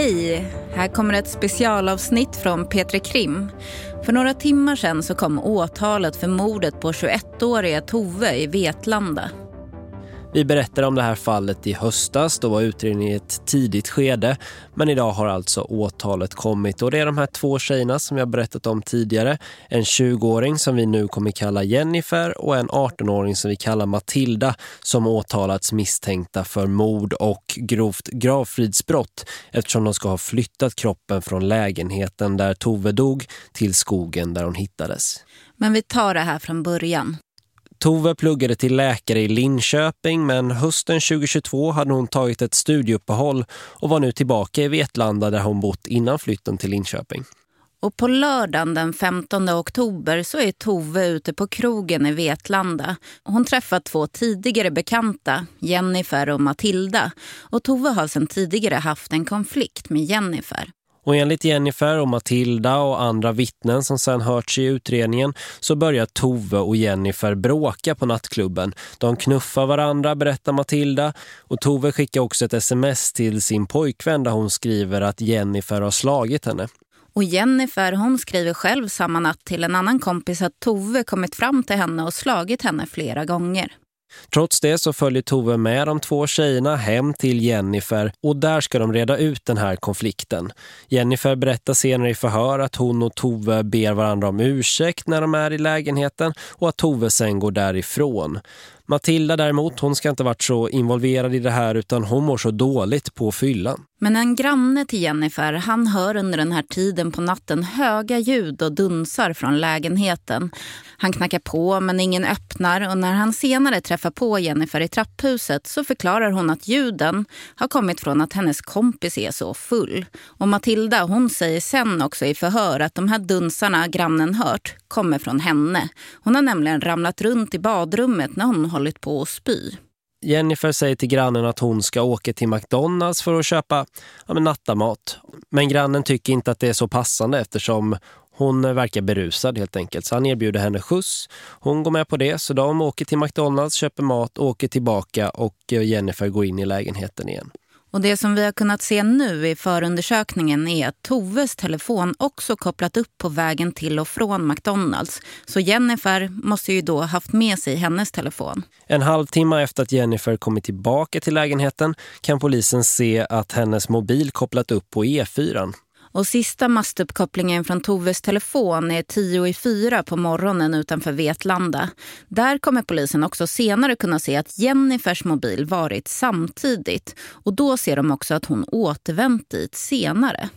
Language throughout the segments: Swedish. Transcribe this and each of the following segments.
Hej! Här kommer ett specialavsnitt från Petre Krim. För några timmar sedan så kom åtalet för mordet på 21-åriga Tove i Vetlanda. Vi berättade om det här fallet i höstas, då var utredningen i ett tidigt skede. Men idag har alltså åtalet kommit och det är de här två tjejerna som jag berättat om tidigare. En 20-åring som vi nu kommer kalla Jennifer och en 18-åring som vi kallar Matilda som åtalats misstänkta för mord och grovt gravfridsbrott eftersom de ska ha flyttat kroppen från lägenheten där Tove dog till skogen där hon hittades. Men vi tar det här från början. Tove pluggade till läkare i Linköping men hösten 2022 hade hon tagit ett studieuppehåll och var nu tillbaka i Vetlanda där hon bott innan flytten till Linköping. Och på lördagen den 15 oktober så är Tove ute på krogen i Vetlanda. Hon träffar två tidigare bekanta, Jennifer och Matilda. Och Tove har sedan tidigare haft en konflikt med Jennifer. Och enligt Jennifer och Matilda och andra vittnen som sedan hörts i utredningen så börjar Tove och Jennifer bråka på nattklubben. De knuffar varandra, berättar Matilda. Och Tove skickar också ett sms till sin pojkvän där hon skriver att Jennifer har slagit henne. Och Jennifer hon skriver själv samma natt till en annan kompis att Tove kommit fram till henne och slagit henne flera gånger. Trots det så följer Tove med de två tjejerna hem till Jennifer och där ska de reda ut den här konflikten. Jennifer berättar senare i förhör att hon och Tove ber varandra om ursäkt när de är i lägenheten och att Tove sen går därifrån. Matilda däremot, hon ska inte varit så involverad i det här utan hon mår så dåligt på fyllan. Men en granne till Jennifer, han hör under den här tiden på natten höga ljud och dunsar från lägenheten. Han knackar på men ingen öppnar och när han senare träffar på Jennifer i trapphuset så förklarar hon att ljuden har kommit från att hennes kompis är så full. Och Matilda hon säger sen också i förhör att de här dunsarna grannen hört kommer från henne. Hon har nämligen ramlat runt i badrummet när hon hållit på att spy. Jennifer säger till grannen att hon ska åka till McDonalds för att köpa ja, men nattamat. Men grannen tycker inte att det är så passande eftersom hon verkar berusad helt enkelt. Så han erbjuder henne skjuts. Hon går med på det så de åker till McDonalds, köper mat, åker tillbaka och Jennifer går in i lägenheten igen. Och det som vi har kunnat se nu i förundersökningen är att Toves telefon också kopplat upp på vägen till och från McDonalds. Så Jennifer måste ju då haft med sig hennes telefon. En halvtimme efter att Jennifer kommit tillbaka till lägenheten kan polisen se att hennes mobil kopplat upp på E4. Och sista mastuppkopplingen från Toves telefon är tio i fyra på morgonen utanför Vetlanda. Där kommer polisen också senare kunna se att Jennifers mobil varit samtidigt. Och då ser de också att hon återvänt dit senare.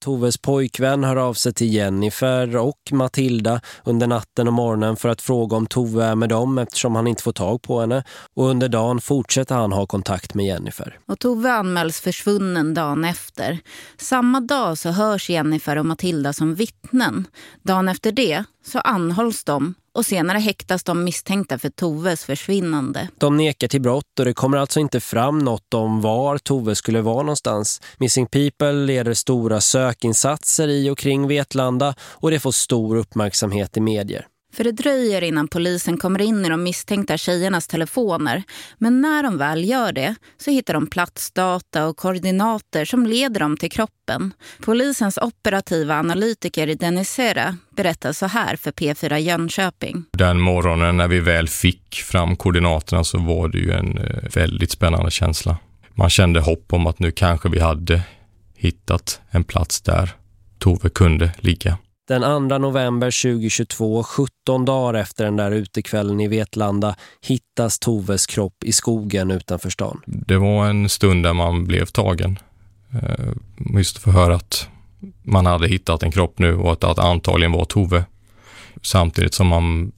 Toves pojkvän hör av sig till Jennifer och Matilda under natten och morgonen för att fråga om Tove är med dem eftersom han inte får tag på henne. Och under dagen fortsätter han ha kontakt med Jennifer. Och Tove anmäls försvunnen dagen efter. Samma dag så hörs Jennifer och Matilda som vittnen. Dagen efter det så anhålls de och senare häktas de misstänkta för Toves försvinnande. De nekar till brott och det kommer alltså inte fram något om var Tove skulle vara någonstans. Missing People leder stora sökinsatser i och kring Vetlanda och det får stor uppmärksamhet i medier. För det dröjer innan polisen kommer in i de misstänkta tjejernas telefoner. Men när de väl gör det så hittar de platsdata och koordinater som leder dem till kroppen. Polisens operativa analytiker i Serra berättar så här för P4 Jönköping. Den morgonen när vi väl fick fram koordinaterna så var det ju en eh, väldigt spännande känsla. Man kände hopp om att nu kanske vi hade hittat en plats där Tove kunde ligga. Den 2 november 2022, 17 dagar efter den där utekvällen i Vetlanda, hittas Toves kropp i skogen utanför stan. Det var en stund där man blev tagen. Eh, just för att höra att man hade hittat en kropp nu och att det antagligen var Tove. Samtidigt som man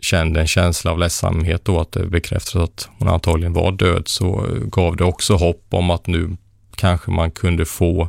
kände en känsla av ledsamhet då att det bekräftades att hon antagligen var död så gav det också hopp om att nu kanske man kunde få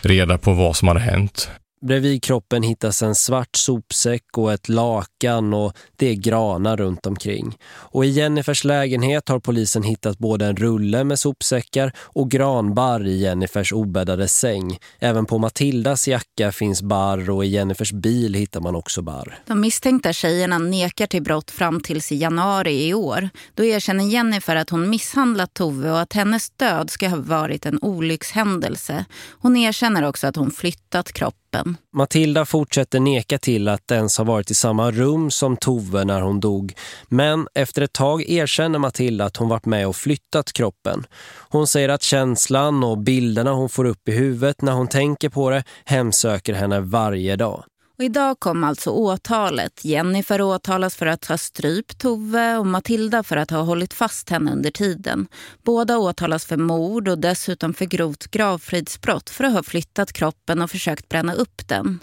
reda på vad som hade hänt. Bredvid kroppen hittas en svart sopsäck och ett lakan och det är granar runt omkring. Och i Jennifers lägenhet har polisen hittat både en rulle med sopsäckar och granbar i Jennifers obäddade säng. Även på Matildas jacka finns barr och i Jennifers bil hittar man också barr. De misstänkta tjejerna nekar till brott fram tills i januari i år. Då erkänner Jennifer att hon misshandlat Tove och att hennes död ska ha varit en olyckshändelse. Hon erkänner också att hon flyttat kroppen. Matilda fortsätter neka till att ens har varit i samma rum som Tove när hon dog. Men efter ett tag erkänner Matilda att hon varit med och flyttat kroppen. Hon säger att känslan och bilderna hon får upp i huvudet när hon tänker på det hemsöker henne varje dag. Och idag kom alltså åtalet. Jennifer åtalas för att ha strypt Tove och Matilda för att ha hållit fast henne under tiden. Båda åtalas för mord och dessutom för grovt gravfridsbrott för att ha flyttat kroppen och försökt bränna upp den.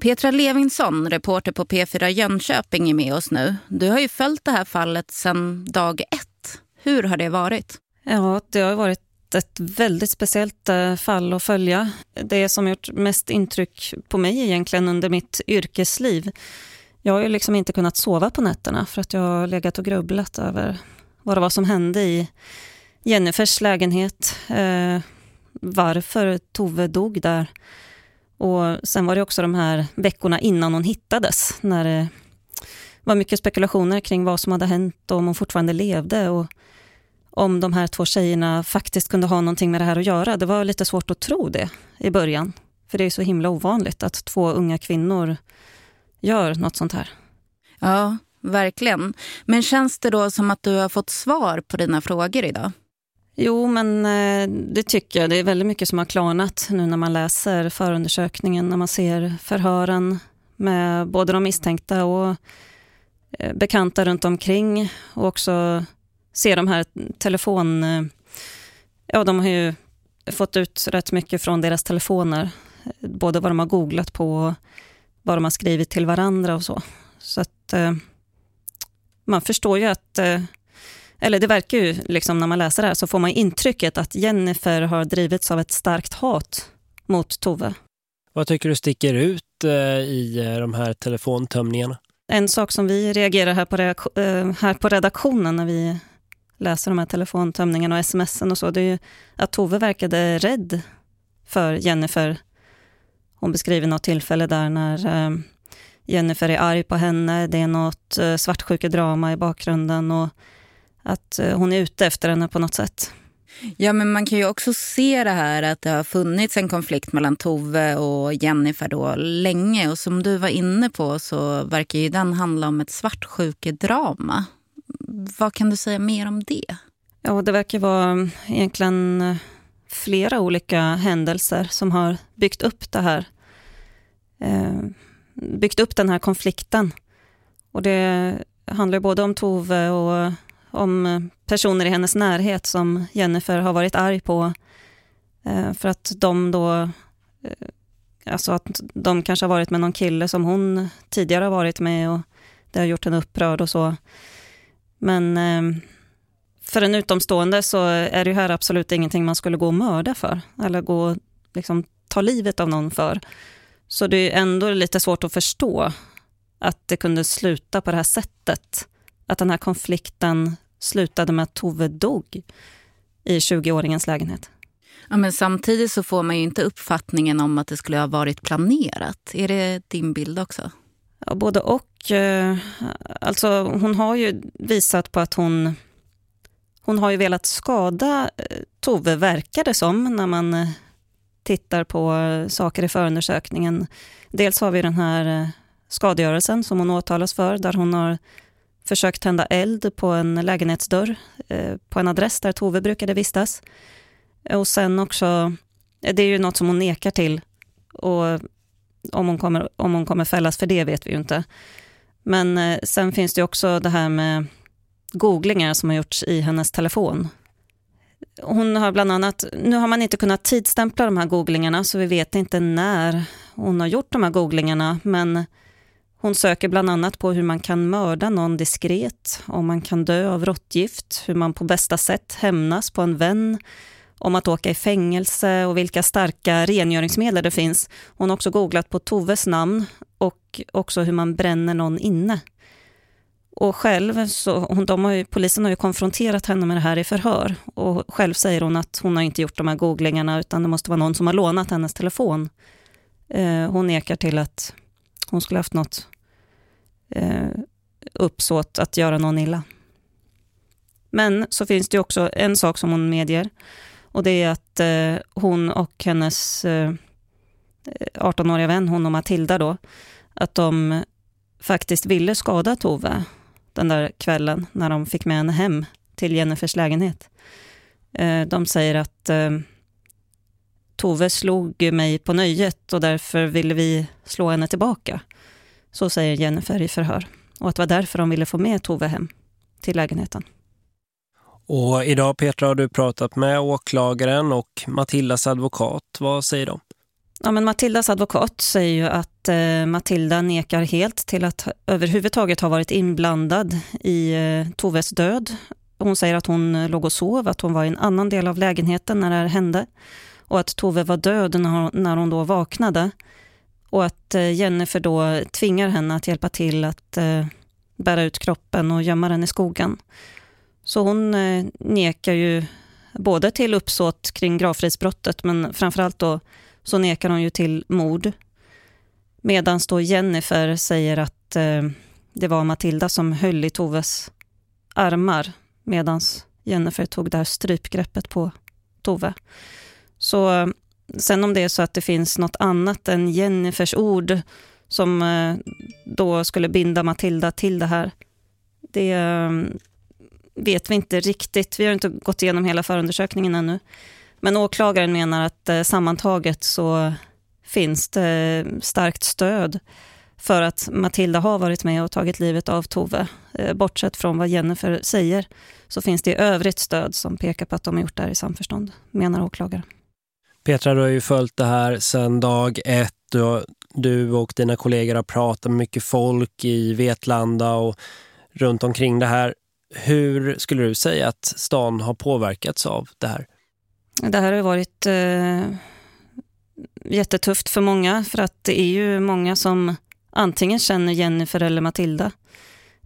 Petra Levinsson, reporter på P4 Jönköping, är med oss nu. Du har ju följt det här fallet sedan dag ett. Hur har det varit? Ja, det har varit ett väldigt speciellt eh, fall att följa. Det som gjort mest intryck på mig egentligen under mitt yrkesliv. Jag har ju liksom inte kunnat sova på nätterna för att jag har legat och grubblat över vad det var som hände i Jennifers lägenhet. Eh, varför Tove dog där. Och sen var det också de här veckorna innan hon hittades när det var mycket spekulationer kring vad som hade hänt och om hon fortfarande levde. Och om de här två tjejerna faktiskt kunde ha någonting med det här att göra. Det var lite svårt att tro det i början. För det är så himla ovanligt att två unga kvinnor gör något sånt här. Ja, verkligen. Men känns det då som att du har fått svar på dina frågor idag? Jo, men eh, det tycker jag. Det är väldigt mycket som har klarnat nu när man läser förundersökningen, när man ser förhören med både de misstänkta och eh, bekanta runt omkring och också se de här telefon... Eh, ja, de har ju fått ut rätt mycket från deras telefoner. Både vad de har googlat på och vad de har skrivit till varandra och så. Så att eh, man förstår ju att... Eh, eller det verkar ju, liksom när man läser det här, så får man intrycket att Jennifer har drivits av ett starkt hat mot Tove. Vad tycker du sticker ut i de här telefontömningarna? En sak som vi reagerar här på, här på redaktionen när vi läser de här telefontömningarna och smsen och så, det är ju att Tove verkade rädd för Jennifer. Hon beskriver något tillfälle där när eh, Jennifer är arg på henne, det är något eh, svartsjukedrama i bakgrunden och att eh, hon är ute efter henne på något sätt. Ja, men man kan ju också se det här att det har funnits en konflikt mellan Tove och Jennifer då länge. Och som du var inne på så verkar ju den handla om ett svartsjukedrama. Vad kan du säga mer om det? Ja, det verkar vara mm, egentligen eh, flera olika händelser som har byggt upp det här. Eh, byggt upp den här konflikten. Och det handlar både om Tove och om personer i hennes närhet som Jennifer har varit arg på. Eh, för att de då... Eh, alltså att de kanske har varit med någon kille som hon tidigare har varit med och det har gjort henne upprörd och så. Men eh, för en utomstående så är det här absolut ingenting man skulle gå och mörda för, eller gå och liksom, ta livet av någon för. Så det är ändå lite svårt att förstå att det kunde sluta på det här sättet. Att den här konflikten slutade med att Tove dog i 20-åringens lägenhet. Ja, men samtidigt så får man ju inte uppfattningen om att det skulle ha varit planerat. Är det din bild också? Ja, både och. Eh, alltså, hon har ju visat på att hon, hon har ju velat skada eh, Tove, verkar det som, när man eh, tittar på saker i förundersökningen. Dels har vi den här skadegörelsen som hon åtalas för, där hon har försökt tända eld på en lägenhetsdörr på en adress där Tove brukade vistas. Och sen också, det är ju något som hon nekar till och om hon, kommer, om hon kommer fällas för det vet vi ju inte. Men eh, sen finns det också det här med googlingar som har gjorts i hennes telefon. Hon har bland annat, nu har man inte kunnat tidstämpla de här googlingarna så vi vet inte när hon har gjort de här googlingarna men hon söker bland annat på hur man kan mörda någon diskret, om man kan dö av råttgift, hur man på bästa sätt hämnas på en vän, om att åka i fängelse och vilka starka rengöringsmedel det finns. Hon har också googlat på Toves namn och också hur man bränner någon inne. Och själv så, de har ju, polisen har ju konfronterat henne med det här i förhör och själv säger hon att hon har inte gjort de här googlingarna utan det måste vara någon som har lånat hennes telefon. Eh, hon nekar till att hon skulle haft något eh, uppsåt att göra någon illa. Men så finns det också en sak som hon medger och det är att eh, hon och hennes eh, 18-åriga vän, hon och Matilda då, att de faktiskt ville skada Tove den där kvällen när de fick med henne hem till Jennifers lägenhet. Eh, de säger att eh, Tove slog mig på nöjet och därför ville vi slå henne tillbaka. Så säger Jennifer i förhör. Och att det var därför de ville få med Tove hem till lägenheten. Och idag Petra har du pratat med åklagaren och Matildas advokat. Vad säger de? Ja, men Matildas advokat säger ju att eh, Matilda nekar helt till att överhuvudtaget ha varit inblandad i eh, Toves död. Hon säger att hon eh, låg och sov, att hon var i en annan del av lägenheten när det här hände och att Tove var död när hon, när hon då vaknade. Och att eh, Jennifer då tvingar henne att hjälpa till att eh, bära ut kroppen och gömma den i skogen. Så hon eh, nekar ju både till uppsåt kring gravfridsbrottet men framförallt då så nekar hon ju till mord. Medan då Jennifer säger att eh, det var Matilda som höll i Toves armar medan Jennifer tog det här strypgreppet på Tove. Så eh, sen om det är så att det finns något annat än Jennifers ord som eh, då skulle binda Matilda till det här, det eh, vet vi inte riktigt. Vi har inte gått igenom hela förundersökningen ännu. Men åklagaren menar att eh, sammantaget så finns det eh, starkt stöd för att Matilda har varit med och tagit livet av Tove. Eh, bortsett från vad Jennifer säger så finns det i övrigt stöd som pekar på att de har gjort det här i samförstånd, menar åklagaren. Petra, du har ju följt det här sedan dag ett. Du och dina kollegor har pratat med mycket folk i Vetlanda och runt omkring det här. Hur skulle du säga att stan har påverkats av det här? Det här har varit eh, jättetufft för många för att det är ju många som antingen känner Jennifer eller Matilda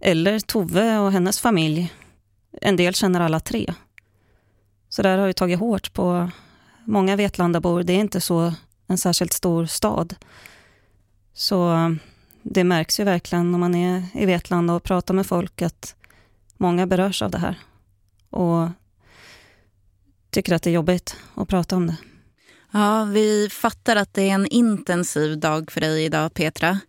eller Tove och hennes familj. En del känner alla tre. Så det här har ju tagit hårt på många Vetlandabor. Det är inte så en särskilt stor stad. Så det märks ju verkligen om man är i Vetlanda och pratar med folk att många berörs av det här. Och tycker att det är jobbigt att prata om det. Ja, vi fattar att det är en intensiv dag för dig idag, Petra.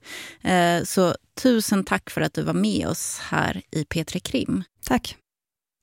Eh, så tusen tack för att du var med oss här i P3 Krim. Tack.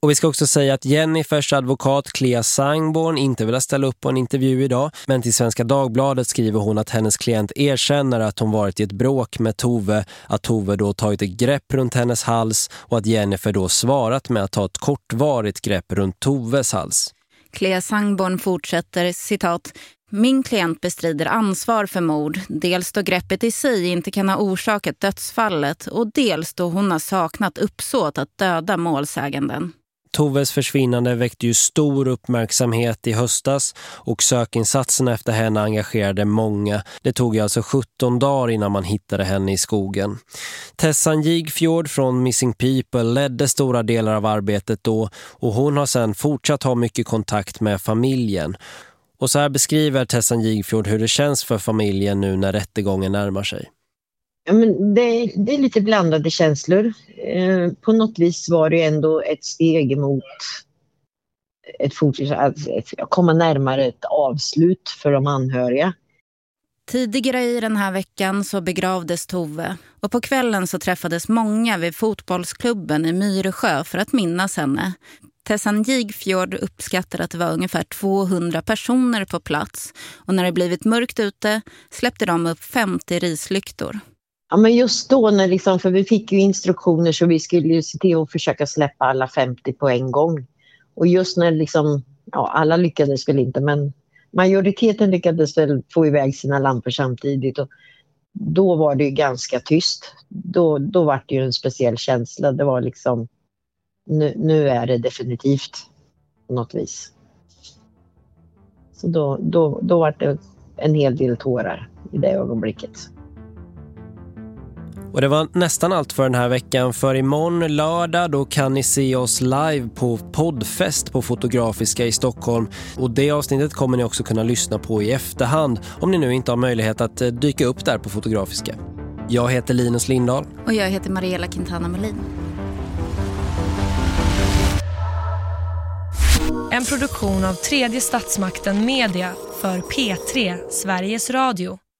Och vi ska också säga att Jennifers advokat Clea Sangborn inte vill ställa upp på en intervju idag. Men till Svenska Dagbladet skriver hon att hennes klient erkänner att hon varit i ett bråk med Tove. Att Tove då tagit ett grepp runt hennes hals och att Jennifer då svarat med att ta ett kortvarigt grepp runt Toves hals. Clea Sangborn fortsätter, citat, min klient bestrider ansvar för mord, dels då greppet i sig inte kan ha orsakat dödsfallet och dels då hon har saknat uppsåt att döda målsäganden. Toves försvinnande väckte ju stor uppmärksamhet i höstas och sökinsatserna efter henne engagerade många. Det tog alltså 17 dagar innan man hittade henne i skogen. Tessan Jigfjord från Missing People ledde stora delar av arbetet då och hon har sedan fortsatt ha mycket kontakt med familjen. Och så här beskriver Tessan Jigfjord hur det känns för familjen nu när rättegången närmar sig. Ja, men det, det är lite blandade känslor. Eh, på något vis var det ändå ett steg mot ett fortsatt, alltså att komma närmare ett avslut för de anhöriga. Tidigare i den här veckan så begravdes Tove och på kvällen så träffades många vid fotbollsklubben i Myresjö för att minnas henne. Tessan Jigfjord uppskattar att det var ungefär 200 personer på plats och när det blivit mörkt ute släppte de upp 50 rislyktor. Ja, men just då, när liksom, för vi fick ju instruktioner så vi skulle ju se till att försöka släppa alla 50 på en gång. Och just när liksom, ja, alla lyckades väl inte, men majoriteten lyckades väl få iväg sina lampor samtidigt. Och då var det ganska tyst. Då, då var det ju en speciell känsla. Det var liksom, nu, nu är det definitivt på något vis. Så då, då, då var det en hel del tårar i det ögonblicket. Och det var nästan allt för den här veckan. För imorgon lördag då kan ni se oss live på poddfest på Fotografiska i Stockholm. Och det avsnittet kommer ni också kunna lyssna på i efterhand om ni nu inte har möjlighet att eh, dyka upp där på Fotografiska. Jag heter Linus Lindahl. Och jag heter Mariella Quintana Melin. En produktion av tredje statsmakten Media för P3 Sveriges Radio.